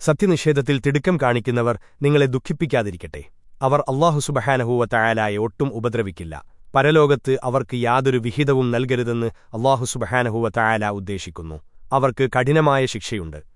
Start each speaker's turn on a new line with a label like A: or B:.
A: സത്യനിഷേധത്തിൽ തിടുക്കം കാണിക്കുന്നവർ നിങ്ങളെ ദുഃഖിപ്പിക്കാതിരിക്കട്ടെ. അവർ അള്ളാഹു സുബഹാനഹൂവ തയാലായ ഒട്ടും ഉപദ്രവിക്കില്ല. പരലോകത്ത് അവർക്ക് യാതൊരു വിഹിതവും നൽകരുതെന്ന് അള്ളാഹു സുബഹാനഹൂവ തയാല ഉദ്ദേശിക്കുന്നു. അവർക്ക് കഠിനമായ ശിക്ഷയുണ്ട്.